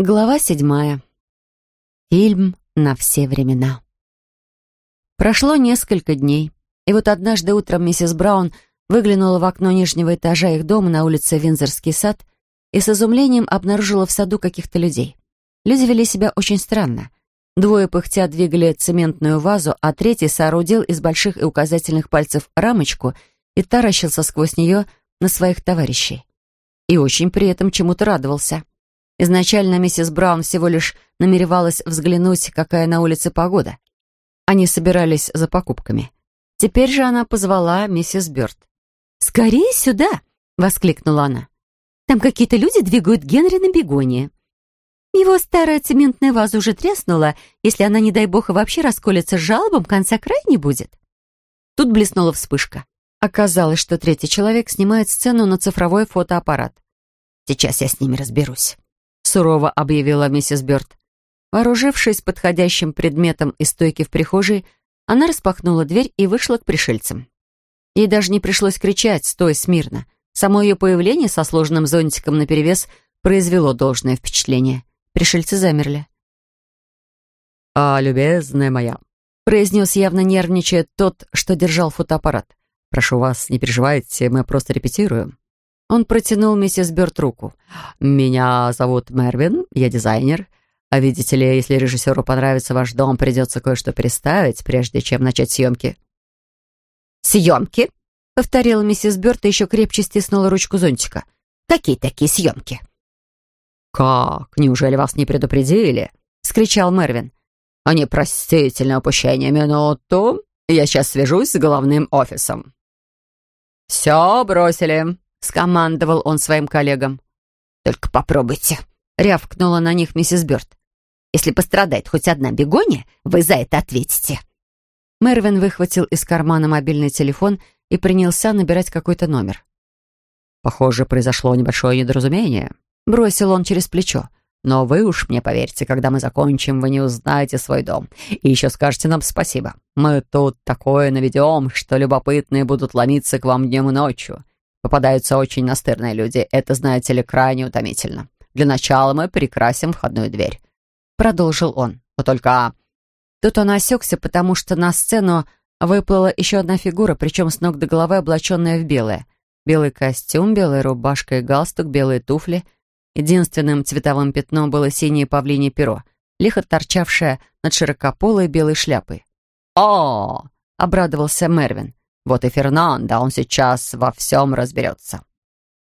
Глава седьмая. Фильм на все времена. Прошло несколько дней, и вот однажды утром миссис Браун выглянула в окно нижнего этажа их дома на улице Винзорский сад и с изумлением обнаружила в саду каких-то людей. Люди вели себя очень странно. Двое пыхтя двигали цементную вазу, а третий соорудил из больших и указательных пальцев рамочку и таращился сквозь нее на своих товарищей. И очень при этом чему-то радовался. Изначально миссис Браун всего лишь намеревалась взглянуть, какая на улице погода. Они собирались за покупками. Теперь же она позвала миссис Бёрд. «Скорее сюда!» — воскликнула она. «Там какие-то люди двигают Генри на бегоне. Его старая цементная ваза уже треснула. Если она, не дай бог, и вообще расколется жалобом, конца края не будет». Тут блеснула вспышка. Оказалось, что третий человек снимает сцену на цифровой фотоаппарат. «Сейчас я с ними разберусь», сурово объявила миссис Бёрд. Вооружившись подходящим предметом из стойки в прихожей, она распахнула дверь и вышла к пришельцам. Ей даже не пришлось кричать «Стой смирно!». Само ее появление со сложным зонтиком наперевес произвело должное впечатление. Пришельцы замерли. «А, любезная моя», — произнес явно нервничая тот, что держал фотоаппарат. «Прошу вас, не переживайте, мы просто репетируем». Он протянул миссис Бёрд руку. «Меня зовут Мервин, я дизайнер. А видите ли, если режиссеру понравится ваш дом, придется кое-что переставить, прежде чем начать съемки». «Съемки?» — повторила миссис Бёрд и еще крепче стиснула ручку зонтика. «Какие такие съемки?» «Как? Неужели вас не предупредили?» — скричал Мервин. «А непростительное упущение. Минуту. Я сейчас свяжусь с головным офисом». «Все бросили», — скомандовал он своим коллегам. «Только попробуйте», — рявкнула на них миссис Бёрд. «Если пострадает хоть одна бегония, вы за это ответите». Мервин выхватил из кармана мобильный телефон и принялся набирать какой-то номер. «Похоже, произошло небольшое недоразумение», — бросил он через плечо. «Но вы уж мне поверьте, когда мы закончим, вы не узнаете свой дом. И еще скажете нам спасибо. Мы тут такое наведем, что любопытные будут ломиться к вам днем и ночью. Попадаются очень настырные люди. Это, знаете ли, крайне утомительно. Для начала мы перекрасим входную дверь. Продолжил он. Вот только... Тут он осекся, потому что на сцену выплыла еще одна фигура, причем с ног до головы облаченная в белое. Белый костюм, белая рубашка и галстук, белые туфли. Единственным цветовым пятном было синее павлинье перо, лихо торчавшее над широкополой белой шляпой. «О!» — обрадовался Мервин. Вот и Фернандо, он сейчас во всем разберется».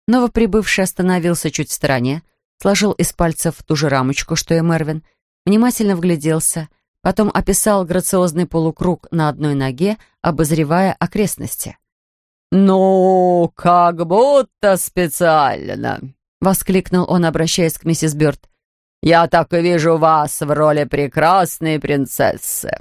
Новоприбывший остановился чуть в стороне, сложил из пальцев ту же рамочку, что и Мервин, внимательно вгляделся, потом описал грациозный полукруг на одной ноге, обозревая окрестности. «Ну, как будто специально!» — воскликнул он, обращаясь к миссис Бёрд. «Я так и вижу вас в роли прекрасной принцессы.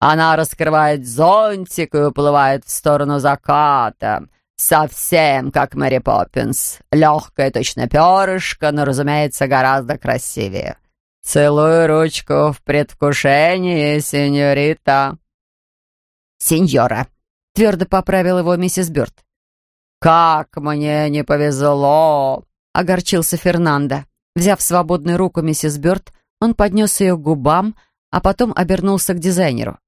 Она раскрывает зонтик и уплывает в сторону заката. Совсем как Мэри Поппинс. Легкая, точно перышко, но, разумеется, гораздо красивее. Целую ручку в предвкушении, сеньорита. «Сеньора», — твердо поправил его миссис Бёрд. «Как мне не повезло!» — огорчился Фернандо. Взяв свободную руку миссис Бёрд, он поднес ее к губам, а потом обернулся к дизайнеру.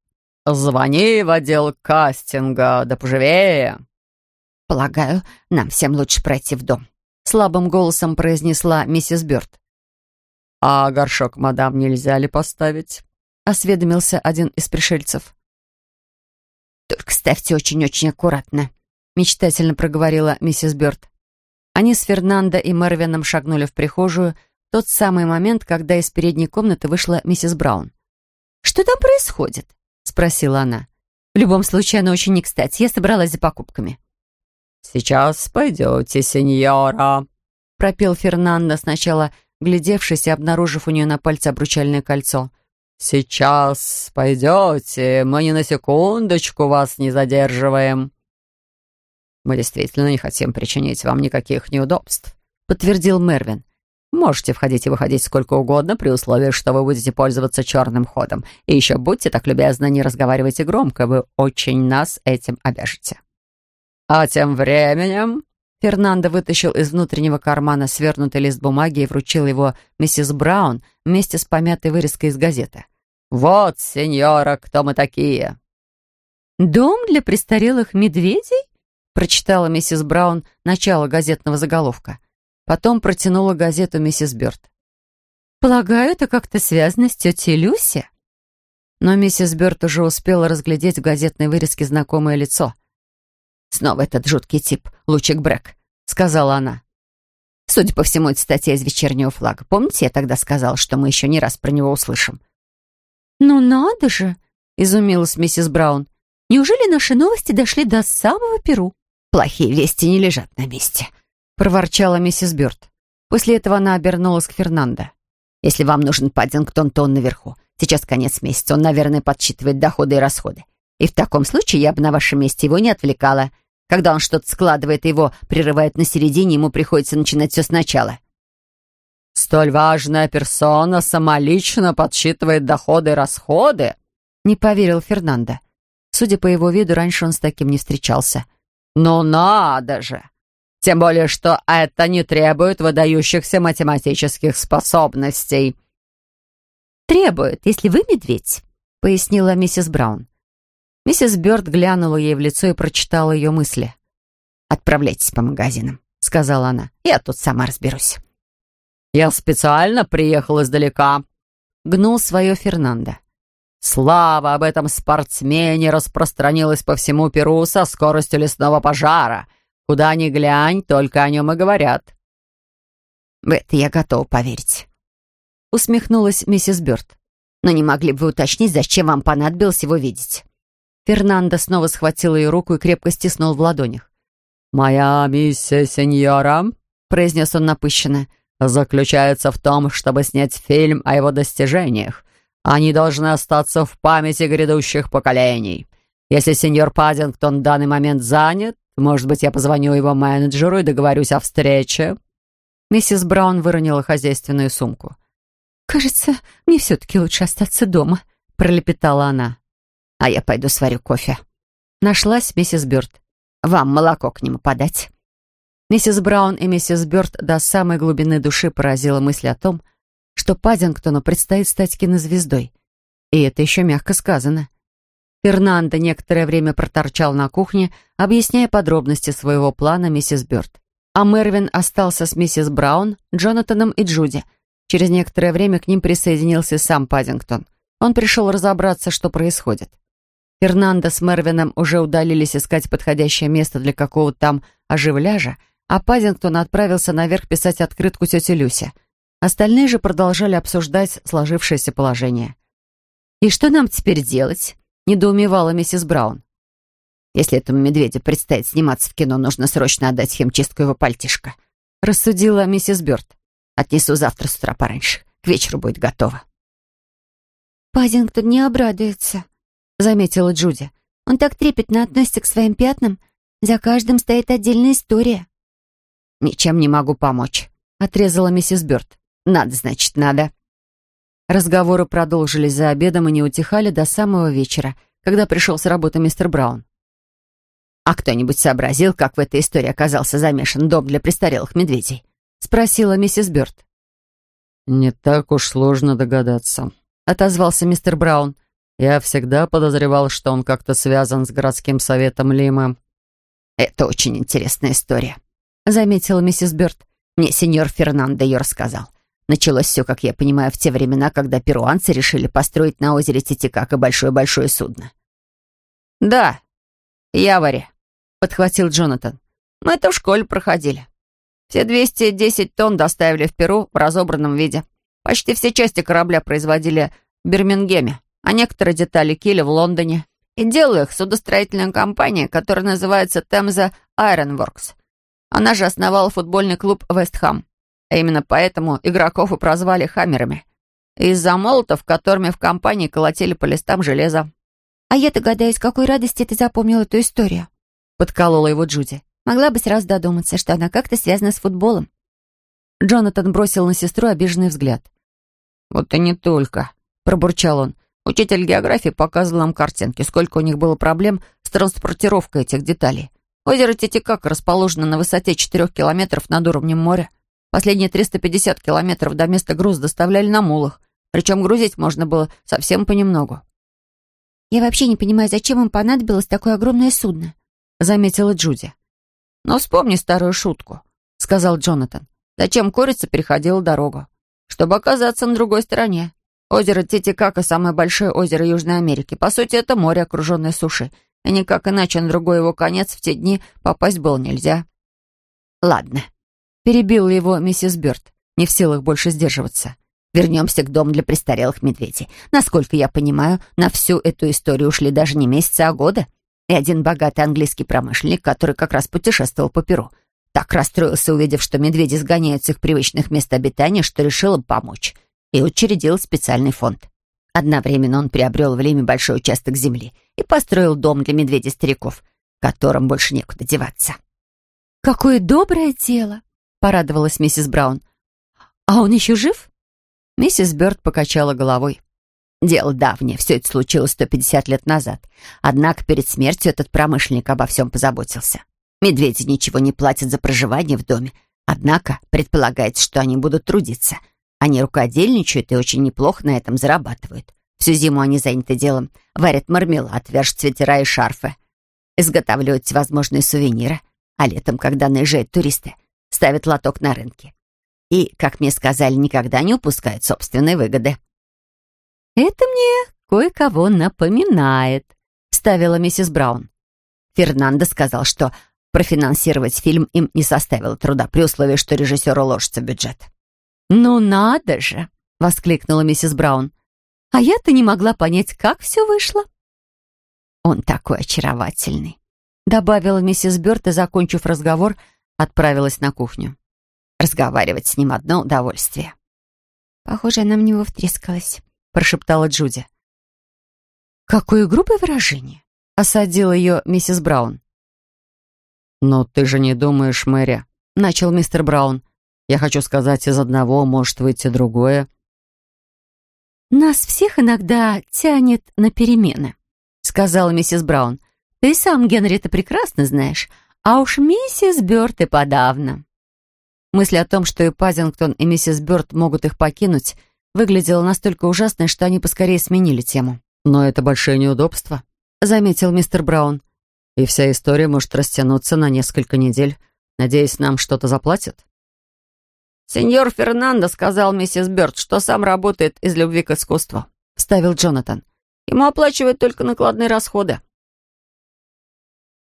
«Звони в отдел кастинга, да поживее!» «Полагаю, нам всем лучше пройти в дом», — слабым голосом произнесла миссис Бёрд. «А горшок, мадам, нельзя ли поставить?» — осведомился один из пришельцев. «Только ставьте очень-очень аккуратно», — мечтательно проговорила миссис Бёрд. Они с Фернандо и Мервином шагнули в прихожую тот самый момент, когда из передней комнаты вышла миссис Браун. «Что там происходит?» — спросила она. «В любом случае, она очень не кстати. Я собралась за покупками». «Сейчас пойдете, сеньора», — пропел Фернандо, сначала глядевшись и обнаружив у нее на пальце обручальное кольцо. «Сейчас пойдете, мы ни на секундочку вас не задерживаем». «Мы действительно не хотим причинить вам никаких неудобств», — подтвердил Мервин. Можете входить и выходить сколько угодно, при условии, что вы будете пользоваться черным ходом. И еще будьте так любезны, не разговаривайте громко, вы очень нас этим обяжете. А тем временем Фернандо вытащил из внутреннего кармана свернутый лист бумаги и вручил его миссис Браун вместе с помятой вырезкой из газеты. «Вот, сеньора, кто мы такие!» «Дом для престарелых медведей?» прочитала миссис Браун начало газетного заголовка. Потом протянула газету миссис Бёрд. «Полагаю, это как-то связано с тетей Люси?» Но миссис Бёрд уже успела разглядеть в газетной вырезке знакомое лицо. «Снова этот жуткий тип, Лучик Брэк», — сказала она. «Судя по всему, это статья из вечернего флага. Помните, я тогда сказала, что мы еще не раз про него услышим?» «Ну надо же!» — изумилась миссис Браун. «Неужели наши новости дошли до самого Перу?» «Плохие вести не лежат на месте», — проворчала миссис Бёрд. После этого она обернулась к Фернандо. «Если вам нужен Паддингтон, то он наверху. Сейчас конец месяца, он, наверное, подсчитывает доходы и расходы. И в таком случае я бы на вашем месте его не отвлекала. Когда он что-то складывает и его прерывает на середине, ему приходится начинать все сначала. «Столь важная персона самолично подсчитывает доходы и расходы?» Не поверил Фернандо. Судя по его виду, раньше он с таким не встречался. «Ну надо же! Тем более, что это не требует выдающихся математических способностей». «Требует, если вы медведь», — пояснила миссис Браун. Миссис Бёрд глянула ей в лицо и прочитала ее мысли. «Отправляйтесь по магазинам», — сказала она. «Я тут сама разберусь». «Я специально приехал издалека», — гнул свое Фернандо. «Слава об этом спортсмене распространилась по всему Перу со скоростью лесного пожара. Куда ни глянь, только о нем и говорят». «В это я готова поверить», — усмехнулась миссис Бёрд. «Но не могли бы вы уточнить, зачем вам понадобилось его видеть?» Фернандо снова схватил ее руку и крепко стиснул в ладонях. «Моя миссия, сеньора», — произнес он напыщенно, «заключается в том, чтобы снять фильм о его достижениях. Они должны остаться в памяти грядущих поколений. Если сеньор Паддингтон в данный момент занят, может быть, я позвоню его менеджеру и договорюсь о встрече». Миссис Браун выронила хозяйственную сумку. «Кажется, мне все-таки лучше остаться дома», — пролепетала она а я пойду сварю кофе». Нашлась миссис Бёрд. «Вам молоко к нему подать?» Миссис Браун и миссис Бёрд до самой глубины души поразила мысль о том, что Паддингтону предстоит стать кинозвездой. И это еще мягко сказано. Фернандо некоторое время проторчал на кухне, объясняя подробности своего плана миссис Бёрд. А Мервин остался с миссис Браун, Джонатаном и Джуди. Через некоторое время к ним присоединился сам Паддингтон. Он пришел разобраться, что происходит. Фернандо с Мервином уже удалились искать подходящее место для какого-то там оживляжа, а Пазингтон отправился наверх писать открытку тете Люсе. Остальные же продолжали обсуждать сложившееся положение. «И что нам теперь делать?» — недоумевала миссис Браун. «Если этому медведю предстоит сниматься в кино, нужно срочно отдать химчистку его пальтишко», — рассудила миссис Бёрд. «Отнесу завтра с утра пораньше. К вечеру будет готово». «Пазингтон не обрадуется», заметила Джуди. «Он так трепетно относится к своим пятнам. За каждым стоит отдельная история». «Ничем не могу помочь», — отрезала миссис Бёрд. «Надо, значит, надо». Разговоры продолжились за обедом и не утихали до самого вечера, когда пришел с работы мистер Браун. «А кто-нибудь сообразил, как в этой истории оказался замешан дом для престарелых медведей?» — спросила миссис Бёрд. «Не так уж сложно догадаться», — отозвался мистер Браун. Я всегда подозревал, что он как-то связан с городским советом Лимы. «Это очень интересная история», — заметила миссис Бёрд. «Мне сеньор Фернандо ее рассказал. Началось все, как я понимаю, в те времена, когда перуанцы решили построить на озере Титикака большое-большое судно». «Да, Явари», — подхватил Джонатан. «Мы это в школе проходили. Все 210 тонн доставили в Перу в разобранном виде. Почти все части корабля производили в Бирмингеме а некоторые детали Киля в Лондоне. И делаю их судостроительная компания, которая называется Темза Ironworks. Она же основала футбольный клуб Вестхам. А именно поэтому игроков и прозвали хаммерами. Из-за молотов, которыми в компании колотили по листам железа. «А я догадаюсь, какой радости ты запомнил эту историю», — подколола его Джуди. «Могла бы сразу додуматься, что она как-то связана с футболом». Джонатан бросил на сестру обиженный взгляд. «Вот и не только», — пробурчал он. Учитель географии показывал нам картинки, сколько у них было проблем с транспортировкой этих деталей. Озеро Титикак расположено на высоте 4 километров над уровнем моря. Последние 350 километров до места груз доставляли на мулах, причем грузить можно было совсем понемногу. «Я вообще не понимаю, зачем им понадобилось такое огромное судно?» — заметила Джуди. «Но вспомни старую шутку», — сказал Джонатан. «Зачем курица переходила дорогу? Чтобы оказаться на другой стороне. Озеро Титикака — самое большое озеро Южной Америки. По сути, это море, окруженное сушей. И никак иначе на другой его конец в те дни попасть было нельзя». «Ладно», — перебила его миссис Бёрд, не в силах больше сдерживаться. «Вернемся к дому для престарелых медведей. Насколько я понимаю, на всю эту историю ушли даже не месяцы, а годы. И один богатый английский промышленник, который как раз путешествовал по Перу, так расстроился, увидев, что медведи сгоняют с их привычных мест обитания, что решил им помочь и учредил специальный фонд. Одновременно он приобрел в Лиме большой участок земли и построил дом для медведей-стариков, которым больше некуда деваться. «Какое доброе дело!» — порадовалась миссис Браун. «А он еще жив?» Миссис Бёрд покачала головой. Дело давнее, все это случилось 150 лет назад. Однако перед смертью этот промышленник обо всем позаботился. Медведи ничего не платят за проживание в доме, однако предполагается, что они будут трудиться — они рукодельничают и очень неплохо на этом зарабатывают. Всю зиму они заняты делом. Варят мармелад, вяжут свитера и шарфы. Изготавливают всевозможные сувениры. А летом, когда наезжают туристы, ставят лоток на рынке. И, как мне сказали, никогда не упускают собственные выгоды. «Это мне кое-кого напоминает», — ставила миссис Браун. Фернандо сказал, что профинансировать фильм им не составило труда при условии, что режиссер уложится в бюджет. «Ну надо же!» — воскликнула миссис Браун. «А я-то не могла понять, как все вышло». «Он такой очаровательный», — добавила миссис Бёрд и, закончив разговор, отправилась на кухню. Разговаривать с ним одно удовольствие. «Похоже, она в него втрескалась», — прошептала Джуди. «Какое грубое выражение!» — осадила ее миссис Браун. «Но ты же не думаешь, Мэри», — начал мистер Браун, я хочу сказать, из одного может выйти другое. «Нас всех иногда тянет на перемены», — сказала миссис Браун. «Ты сам, Генри, это прекрасно знаешь, а уж миссис Бёрд и подавно». Мысль о том, что и Пазингтон, и миссис Бёрд могут их покинуть, выглядела настолько ужасной, что они поскорее сменили тему. «Но это большое неудобство», — заметил мистер Браун. «И вся история может растянуться на несколько недель. Надеюсь, нам что-то заплатят?» «Сеньор Фернандо сказал миссис Бёрд, что сам работает из любви к искусству», — вставил Джонатан. «Ему оплачивают только накладные расходы».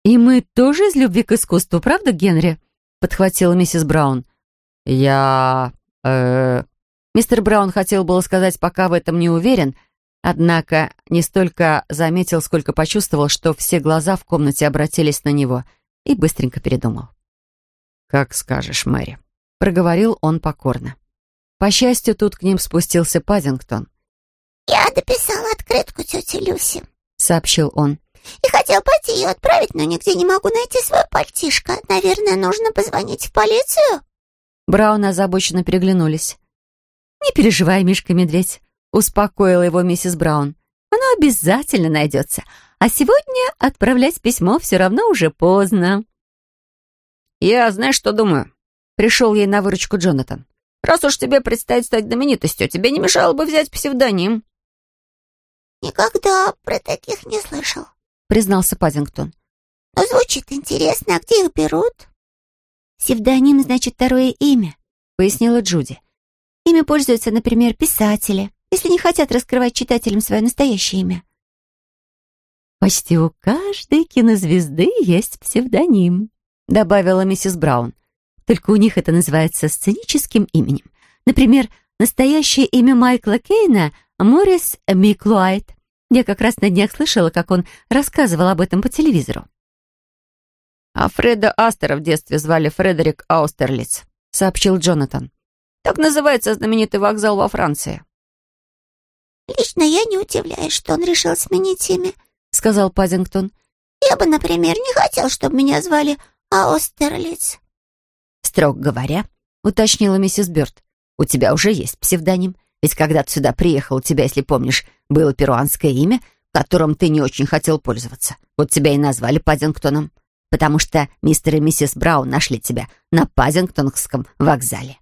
«И мы тоже из любви к искусству, правда, Генри?» — подхватила миссис Браун. «Я... э...» Мистер Браун хотел было сказать, пока в этом не уверен, однако не столько заметил, сколько почувствовал, что все глаза в комнате обратились на него, и быстренько передумал. «Как скажешь, Мэри», проговорил он покорно. По счастью, тут к ним спустился Паддингтон. «Я дописал открытку тете Люси», — сообщил он. «И хотел пойти ее отправить, но нигде не могу найти свое пальтишко. Наверное, нужно позвонить в полицию». Браун озабоченно переглянулись. «Не переживай, Мишка-медведь», — успокоила его миссис Браун. «Оно обязательно найдется. А сегодня отправлять письмо все равно уже поздно». «Я, знаешь, что думаю?» Пришел ей на выручку Джонатан. «Раз уж тебе предстоит стать знаменитостью, тебе не мешало бы взять псевдоним». «Никогда про таких не слышал», — признался Паддингтон. «Но звучит интересно, а где их берут?» «Псевдоним значит второе имя», — пояснила Джуди. «Ими пользуются, например, писатели, если не хотят раскрывать читателям свое настоящее имя». «Почти у каждой кинозвезды есть псевдоним», — добавила миссис Браун. Только у них это называется сценическим именем. Например, настоящее имя Майкла Кейна — Моррис Миклуайт. Я как раз на днях слышала, как он рассказывал об этом по телевизору. «А Фреда Астера в детстве звали Фредерик Аустерлиц», — сообщил Джонатан. «Так называется знаменитый вокзал во Франции». «Лично я не удивляюсь, что он решил сменить имя», — сказал Пазингтон. «Я бы, например, не хотел, чтобы меня звали Аустерлиц». «Строго говоря», — уточнила миссис Бёрд, «у тебя уже есть псевдоним. Ведь когда ты сюда приехал, у тебя, если помнишь, было перуанское имя, которым ты не очень хотел пользоваться. Вот тебя и назвали Паддингтоном. потому что мистер и миссис Браун нашли тебя на Пазингтонгском вокзале.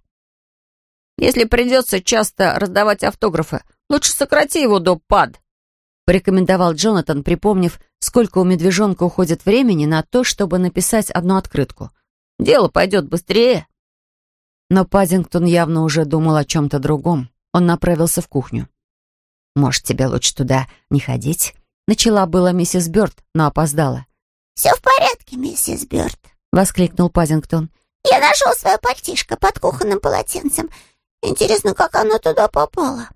Если придется часто раздавать автографы, лучше сократи его до пад», — порекомендовал Джонатан, припомнив, сколько у медвежонка уходит времени на то, чтобы написать одну открытку. «Дело пойдет быстрее». Но Пазингтон явно уже думал о чем-то другом. Он направился в кухню. «Может, тебе лучше туда не ходить?» Начала была миссис Бёрд, но опоздала. «Все в порядке, миссис Бёрд», — воскликнул Пазингтон. «Я нашел свое пальтишко под кухонным полотенцем. Интересно, как оно туда попало?»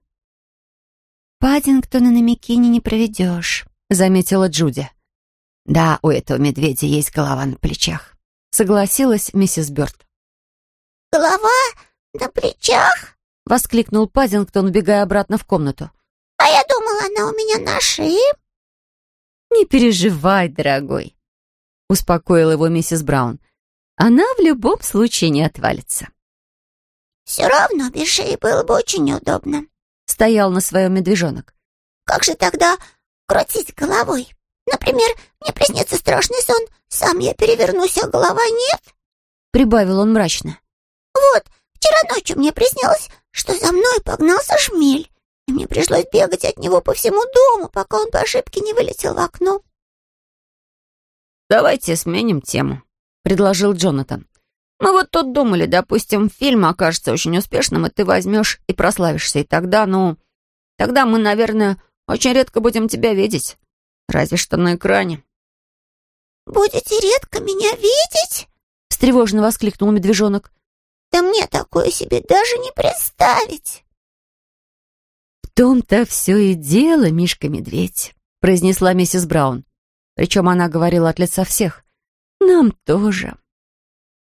«Паддингтона на Микине не проведешь», — заметила Джуди. «Да, у этого медведя есть голова на плечах», — согласилась миссис Бёрд. «Голова на плечах?» — воскликнул Паддингтон, убегая обратно в комнату. «А я думала, она у меня на шее». «Не переживай, дорогой», — успокоила его миссис Браун. «Она в любом случае не отвалится». «Все равно без шеи было бы очень удобно», — стоял на своем медвежонок. «Как же тогда крутить головой? Например, мне приснится страшный сон, сам я перевернусь, а голова нет?» Прибавил он мрачно. «Вот, вчера ночью мне приснилось, что за мной погнался шмель, и мне пришлось бегать от него по всему дому, пока он по ошибке не вылетел в окно». «Давайте сменим тему», — предложил Джонатан. Мы вот тут думали, допустим, фильм окажется очень успешным, и ты возьмешь и прославишься, и тогда, ну... Тогда мы, наверное, очень редко будем тебя видеть. Разве что на экране. «Будете редко меня видеть?» — встревоженно воскликнул медвежонок. «Да мне такое себе даже не представить!» «В том-то все и дело, Мишка-медведь», — произнесла миссис Браун. Причем она говорила от лица всех. «Нам тоже».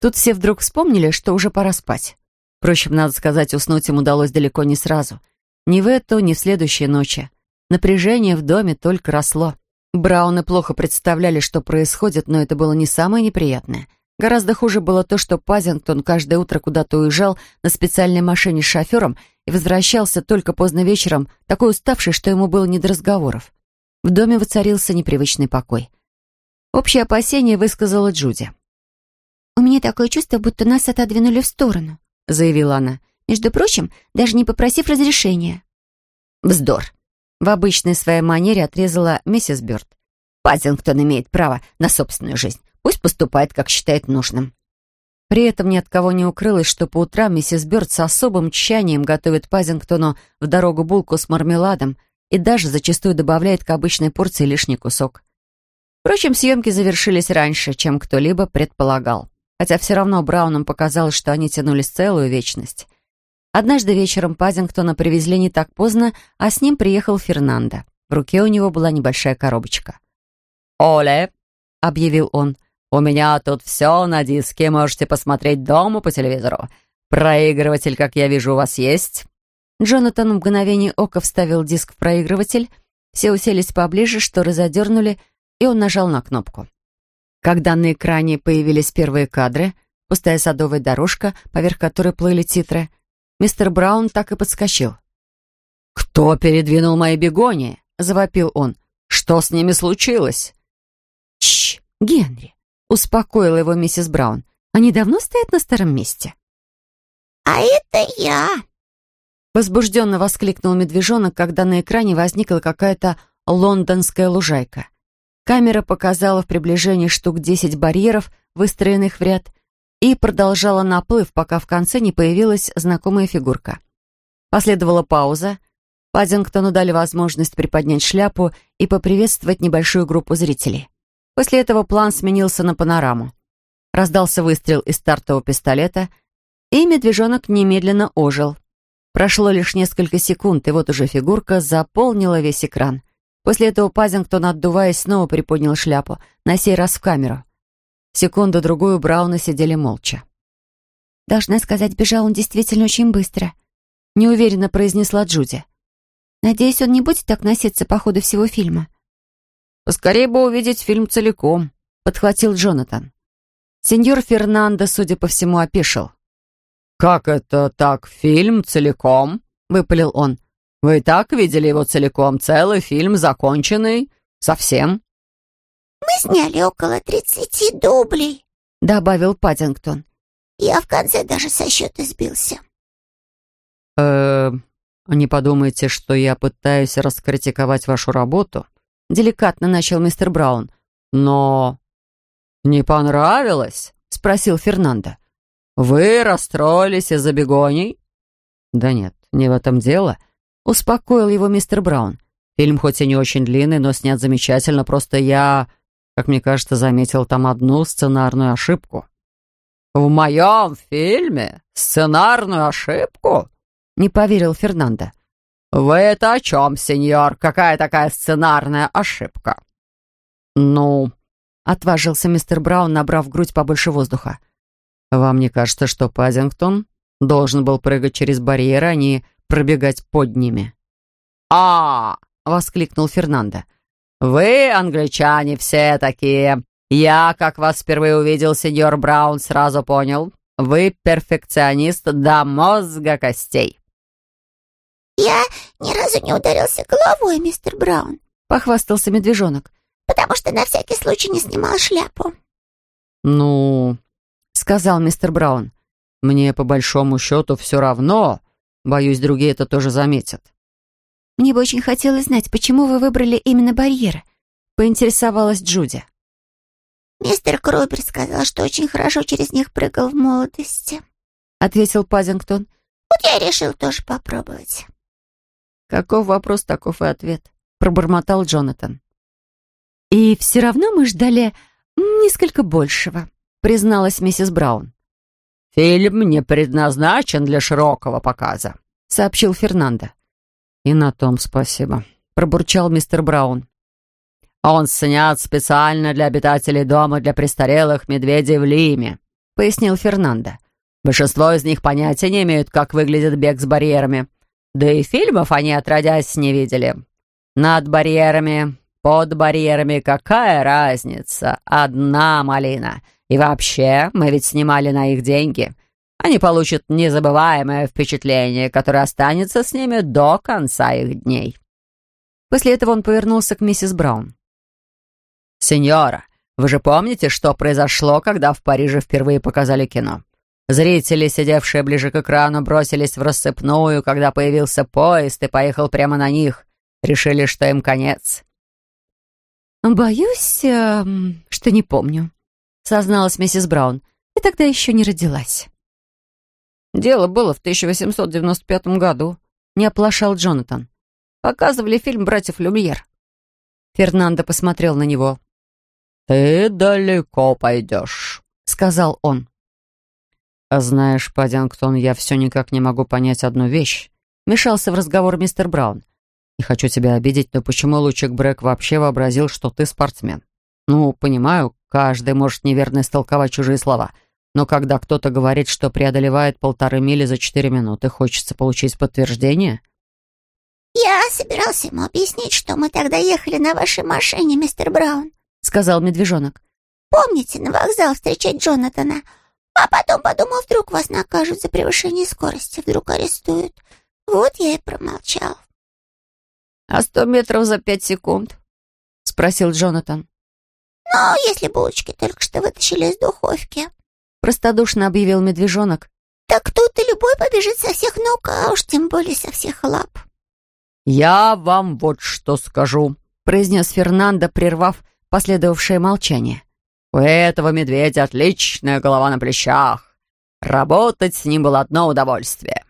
Тут все вдруг вспомнили, что уже пора спать. Впрочем, надо сказать, уснуть им удалось далеко не сразу. Ни в эту, ни в следующие ночи. Напряжение в доме только росло. Брауны плохо представляли, что происходит, но это было не самое неприятное. Гораздо хуже было то, что Пазингтон каждое утро куда-то уезжал на специальной машине с шофером и возвращался только поздно вечером, такой уставший, что ему было не до разговоров. В доме воцарился непривычный покой. Общее опасение высказала Джуди. «У меня такое чувство, будто нас отодвинули в сторону», — заявила она. «Между прочим, даже не попросив разрешения». «Вздор!» — в обычной своей манере отрезала миссис Бёрд. «Пазингтон имеет право на собственную жизнь. Пусть поступает, как считает нужным». При этом ни от кого не укрылось, что по утрам миссис Бёрд с особым тщанием готовит Пазингтону в дорогу булку с мармеладом и даже зачастую добавляет к обычной порции лишний кусок. Впрочем, съемки завершились раньше, чем кто-либо предполагал хотя все равно Браунам показалось, что они тянулись целую вечность. Однажды вечером Пазингтона привезли не так поздно, а с ним приехал Фернандо. В руке у него была небольшая коробочка. «Оле», — объявил он, — «у меня тут все на диске, можете посмотреть дома по телевизору. Проигрыватель, как я вижу, у вас есть?» Джонатан в мгновение ока вставил диск в проигрыватель, все уселись поближе, что разодернули, и он нажал на кнопку. Когда на экране появились первые кадры, пустая садовая дорожка, поверх которой плыли титры, мистер Браун так и подскочил. «Кто передвинул мои бегонии?» — завопил он. «Что с ними случилось?» «Чш, Генри!» — успокоила его миссис Браун. «Они давно стоят на старом месте?» «А это я!» Возбужденно воскликнул медвежонок, когда на экране возникла какая-то лондонская лужайка. Камера показала в приближении штук десять барьеров, выстроенных в ряд, и продолжала наплыв, пока в конце не появилась знакомая фигурка. Последовала пауза. Паддингтону дали возможность приподнять шляпу и поприветствовать небольшую группу зрителей. После этого план сменился на панораму. Раздался выстрел из стартового пистолета, и медвежонок немедленно ожил. Прошло лишь несколько секунд, и вот уже фигурка заполнила весь экран. После этого Пазингтон, отдуваясь, снова приподнял шляпу, на сей раз в камеру. Секунду-другую Брауны сидели молча. «Должна сказать, бежал он действительно очень быстро», — неуверенно произнесла Джуди. «Надеюсь, он не будет так носиться по ходу всего фильма». «Поскорее бы увидеть фильм целиком», — подхватил Джонатан. Сеньор Фернандо, судя по всему, опешил. «Как это так, фильм целиком?» — выпалил он. «Вы и так видели его целиком, целый фильм, законченный, совсем?» «Мы сняли около тридцати дублей», — добавил Паддингтон. «Я в конце даже со счета сбился». э не подумайте, что я пытаюсь раскритиковать вашу работу?» Деликатно начал мистер Браун. «Но...» «Не понравилось?» — спросил Фернандо. «Вы расстроились из-за бегоний?» «Да нет, не в этом дело», — успокоил его мистер Браун. «Фильм хоть и не очень длинный, но снят замечательно, просто я, как мне кажется, заметил там одну сценарную ошибку». «В моем фильме? Сценарную ошибку?» — не поверил Фернандо. «Вы это о чем, сеньор? Какая такая сценарная ошибка?» «Ну...» — отважился мистер Браун, набрав грудь побольше воздуха. «Вам не кажется, что Пазингтон должен был прыгать через барьеры, а не пробегать под ними?» «А!» — воскликнул Фернандо. «Вы, англичане, все такие. Я, как вас впервые увидел, сеньор Браун, сразу понял. Вы перфекционист до мозга костей». «Я ни разу не ударился головой, мистер Браун», — похвастался медвежонок. «потому что на всякий случай не снимал шляпу». «Ну...» — сказал мистер Браун. «Мне, по большому счету, все равно. Боюсь, другие это тоже заметят». «Мне бы очень хотелось знать, почему вы выбрали именно барьеры?» — поинтересовалась Джуди. «Мистер Крубер сказал, что очень хорошо через них прыгал в молодости», — ответил Пазингтон. «Вот я решил тоже попробовать». «Каков вопрос, таков и ответ», — пробормотал Джонатан. «И все равно мы ждали несколько большего», — призналась миссис Браун. «Фильм не предназначен для широкого показа», — сообщил Фернандо. «И на том спасибо», — пробурчал мистер Браун. «Он снят специально для обитателей дома для престарелых медведей в Лиме», — пояснил Фернандо. «Большинство из них понятия не имеют, как выглядит бег с барьерами. Да и фильмов они отродясь не видели. Над барьерами, под барьерами, какая разница? Одна малина. И вообще, мы ведь снимали на их деньги. Они получат незабываемое впечатление, которое останется с ними до конца их дней. После этого он повернулся к миссис Браун. «Сеньора, вы же помните, что произошло, когда в Париже впервые показали кино? Зрители, сидевшие ближе к экрану, бросились в рассыпную, когда появился поезд и поехал прямо на них. Решили, что им конец. «Боюсь, э, что не помню», — созналась миссис Браун. «И тогда еще не родилась». «Дело было в 1895 году», — не оплошал Джонатан. «Показывали фильм «Братьев Люмьер». Фернандо посмотрел на него. «Ты далеко пойдешь», — сказал он. «А знаешь, Паддингтон, я все никак не могу понять одну вещь», — мешался в разговор мистер Браун. «Не хочу тебя обидеть, но почему Лучик Брэк вообще вообразил, что ты спортсмен? Ну, понимаю, каждый может неверно истолковать чужие слова, но когда кто-то говорит, что преодолевает полторы мили за четыре минуты, хочется получить подтверждение». «Я собирался ему объяснить, что мы тогда ехали на вашей машине, мистер Браун», — сказал медвежонок. «Помните, на вокзал встречать Джонатана?» А потом подумал, вдруг вас накажут за превышение скорости, вдруг арестуют. Вот я и промолчал. «А сто метров за пять секунд?» — спросил Джонатан. «Ну, если булочки только что вытащили из духовки», — простодушно объявил медвежонок. «Так тут и любой побежит со всех ног, а уж тем более со всех лап». «Я вам вот что скажу», — произнес Фернандо, прервав последовавшее молчание. У этого медведя отличная голова на плечах. Работать с ним было одно удовольствие.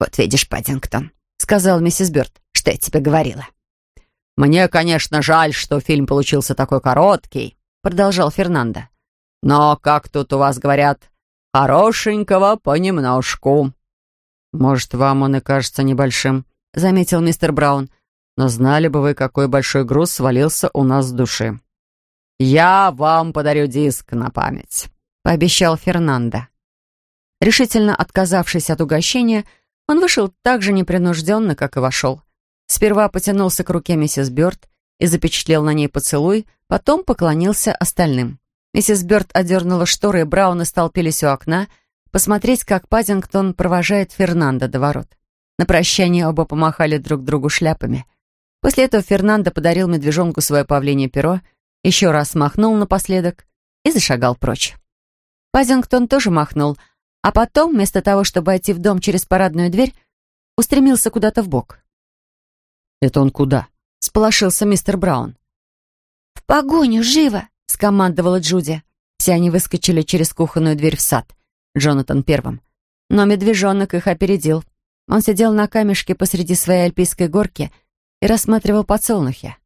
«Вот видишь, Паддингтон», — сказал миссис Бёрд, — «что я тебе говорила». «Мне, конечно, жаль, что фильм получился такой короткий», — продолжал Фернандо. «Но, как тут у вас говорят, хорошенького понемножку». «Может, вам он и кажется небольшим», — заметил мистер Браун. «Но знали бы вы, какой большой груз свалился у нас с души». «Я вам подарю диск на память», — пообещал Фернандо. Решительно отказавшись от угощения, он вышел так же непринужденно, как и вошел. Сперва потянулся к руке миссис Бёрд и запечатлел на ней поцелуй, потом поклонился остальным. Миссис Бёрд одернула шторы, и Брауны столпились у окна, посмотреть, как Паддингтон провожает Фернандо до ворот. На прощание оба помахали друг другу шляпами. После этого Фернандо подарил медвежонку свое павлинье перо еще раз махнул напоследок и зашагал прочь. Пазингтон тоже махнул, а потом, вместо того, чтобы войти в дом через парадную дверь, устремился куда-то в бок. «Это он куда?» — сполошился мистер Браун. «В погоню, живо!» — скомандовала Джуди. Все они выскочили через кухонную дверь в сад. Джонатан первым. Но медвежонок их опередил. Он сидел на камешке посреди своей альпийской горки и рассматривал подсолнухи.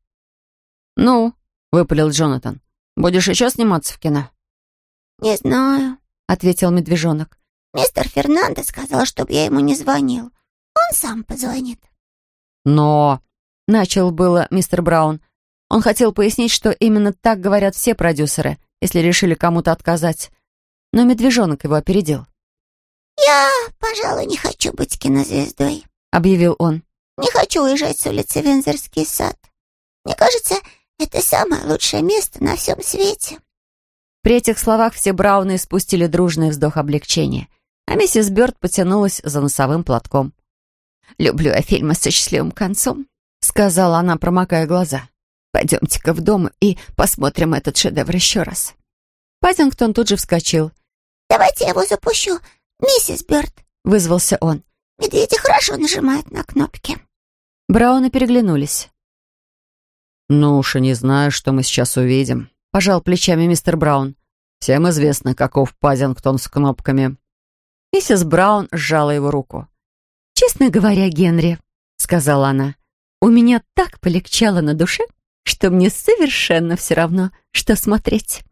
«Ну», — выпалил Джонатан, — «будешь еще сниматься в кино?» «Не знаю», — ответил медвежонок. «Мистер Фернандо сказал, чтобы я ему не звонил. Он сам позвонит». «Но...» — начал было мистер Браун. Он хотел пояснить, что именно так говорят все продюсеры, если решили кому-то отказать. Но медвежонок его опередил. «Я, пожалуй, не хочу быть кинозвездой», — объявил он. «Не хочу уезжать с улицы Вензорский сад. Мне кажется, это самое лучшее место на всем свете». При этих словах все Брауны спустили дружный вздох облегчения, а миссис Бёрд потянулась за носовым платком. «Люблю я фильмы со счастливым концом», — сказала она, промокая глаза. «Пойдемте-ка в дом и посмотрим этот шедевр еще раз». Пазингтон тут же вскочил. «Давайте я его запущу, миссис Бёрд», — вызвался он. «Медведи хорошо нажимают на кнопки». Брауны переглянулись. «Ну уж и не знаю, что мы сейчас увидим», — пожал плечами мистер Браун. «Всем известно, каков Пазингтон с кнопками». Миссис Браун сжала его руку. «Честно говоря, Генри», — сказала она, — «у меня так полегчало на душе, что мне совершенно все равно, что смотреть».